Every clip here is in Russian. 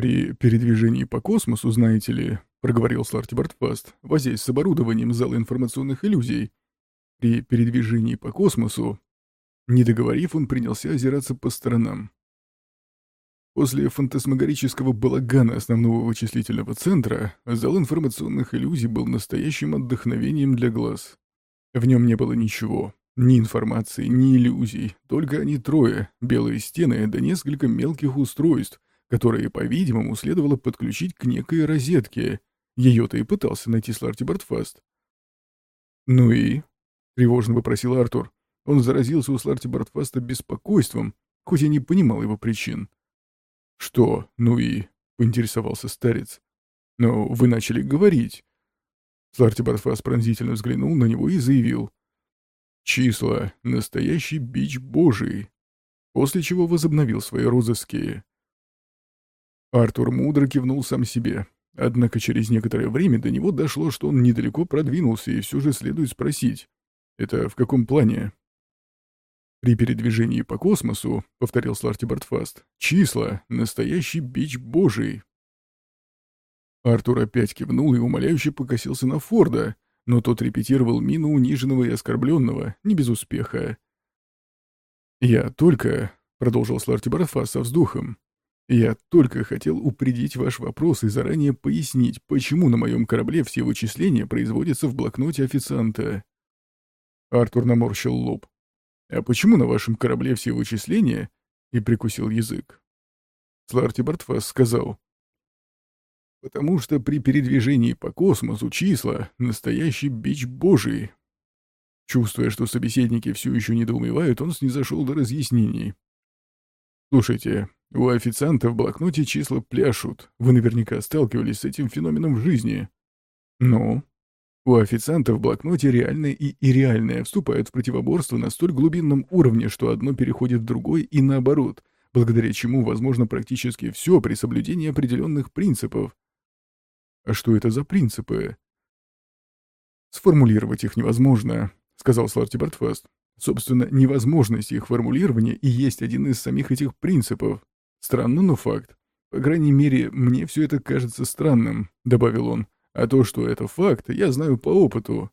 «При передвижении по космосу, знаете ли, — проговорил Сларти Бартфаст, возясь с оборудованием зала информационных иллюзий, — при передвижении по космосу...» Не договорив, он принялся озираться по сторонам. После фантасмагорического балагана основного вычислительного центра зал информационных иллюзий был настоящим отдохновением для глаз. В нем не было ничего, ни информации, ни иллюзий, только они трое, белые стены да несколько мелких устройств, которые, по-видимому, следовало подключить к некой розетке. Ее-то и пытался найти Сларти Бартфаст. «Ну и?» — тревожно попросил Артур. Он заразился у Сларти Бартфаста беспокойством, хоть и не понимал его причин. «Что, ну и?» — поинтересовался старец. «Но вы начали говорить». Сларти Бартфас пронзительно взглянул на него и заявил. «Числа — настоящий бич божий», после чего возобновил свои розыски. Артур мудро кивнул сам себе. Однако через некоторое время до него дошло, что он недалеко продвинулся, и все же следует спросить. «Это в каком плане?» При передвижении по космосу, — повторил Сларти Бартфаст, — числа — настоящий бич божий. Артур опять кивнул и умоляюще покосился на Форда, но тот репетировал мину униженного и оскорбленного, не без успеха. «Я только», — продолжил Сларти Бартфаст со вздохом, — «я только хотел упредить ваш вопрос и заранее пояснить, почему на моем корабле все вычисления производятся в блокноте официанта». Артур наморщил лоб. «А почему на вашем корабле все вычисления?» и прикусил язык. Сларти Бартфас сказал. «Потому что при передвижении по космосу числа — настоящий бич божий». Чувствуя, что собеседники все еще недоумевают, он снизошел до разъяснений. «Слушайте, у официанта в блокноте числа пляшут. Вы наверняка сталкивались с этим феноменом в жизни». «Ну?» У официанта в блокноте реальное и ирреальное вступают в противоборство на столь глубинном уровне, что одно переходит в другой и наоборот, благодаря чему возможно практически все при соблюдении определенных принципов. А что это за принципы? Сформулировать их невозможно, сказал Сларти Бартфаст. Собственно, невозможность их формулирования и есть один из самих этих принципов. Странно, но факт. По крайней мере, мне все это кажется странным, добавил он. А то, что это факт, я знаю по опыту.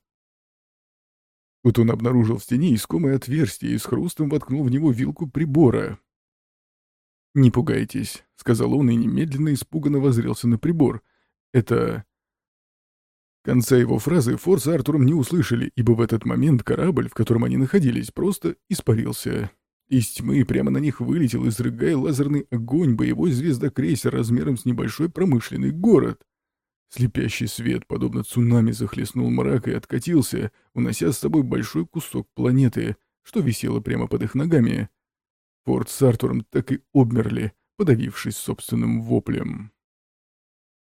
Тут он обнаружил в стене искомое отверстие и с хрустом воткнул в него вилку прибора. «Не пугайтесь», — сказал он и немедленно испуганно возрелся на прибор. «Это...» Конца его фразы Фор с Артуром не услышали, ибо в этот момент корабль, в котором они находились, просто испарился. Из тьмы прямо на них вылетел, изрыгая лазерный огонь, боевой звездокрейсер размером с небольшой промышленный город. Слепящий свет, подобно цунами, захлестнул мрак и откатился, унося с собой большой кусок планеты, что висело прямо под их ногами. Форд с Артуром так и обмерли, подавившись собственным воплем.